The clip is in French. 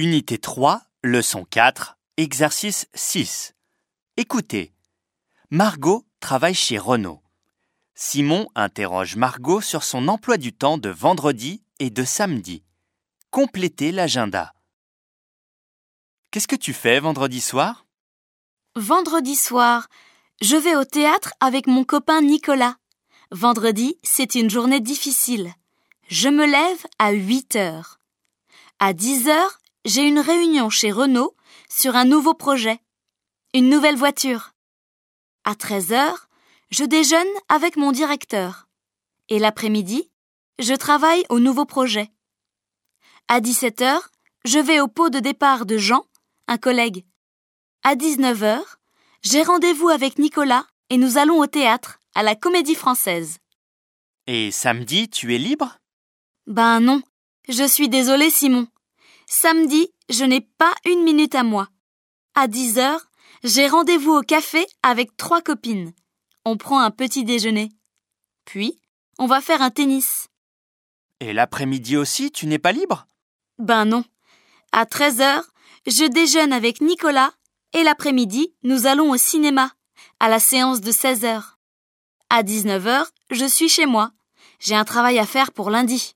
Unité 3, leçon 4, exercice 6. Écoutez. Margot travaille chez Renault. Simon interroge Margot sur son emploi du temps de vendredi et de samedi. Complétez l'agenda. Qu'est-ce que tu fais vendredi soir? Vendredi soir, je vais au théâtre avec mon copain Nicolas. Vendredi, c'est une journée difficile. Je me lève à 8 heures. À 10 heures, j'ai une réunion chez Renault sur un nouveau projet. Une nouvelle voiture. À 13 heures, je déjeune avec mon directeur. Et l'après-midi, je travaille au nouveau projet. À 17 heures, je vais au pot de départ de Jean, un collègue. À 19 heures, j'ai rendez-vous avec Nicolas et nous allons au théâtre, à la Comédie Française. Et samedi, tu es libre? Ben non, je suis désolée Simon. Samedi, je n'ai pas une minute à moi. À 10 heures, j'ai rendez-vous au café avec trois copines. On prend un petit déjeuner. Puis, on va faire un tennis. Et l'après-midi aussi, tu n'es pas libre? Ben non. À 13 heures, je déjeune avec Nicolas et l'après-midi, nous allons au cinéma, à la séance de 16 heures. À 19 heures, je suis chez moi. J'ai un travail à faire pour lundi.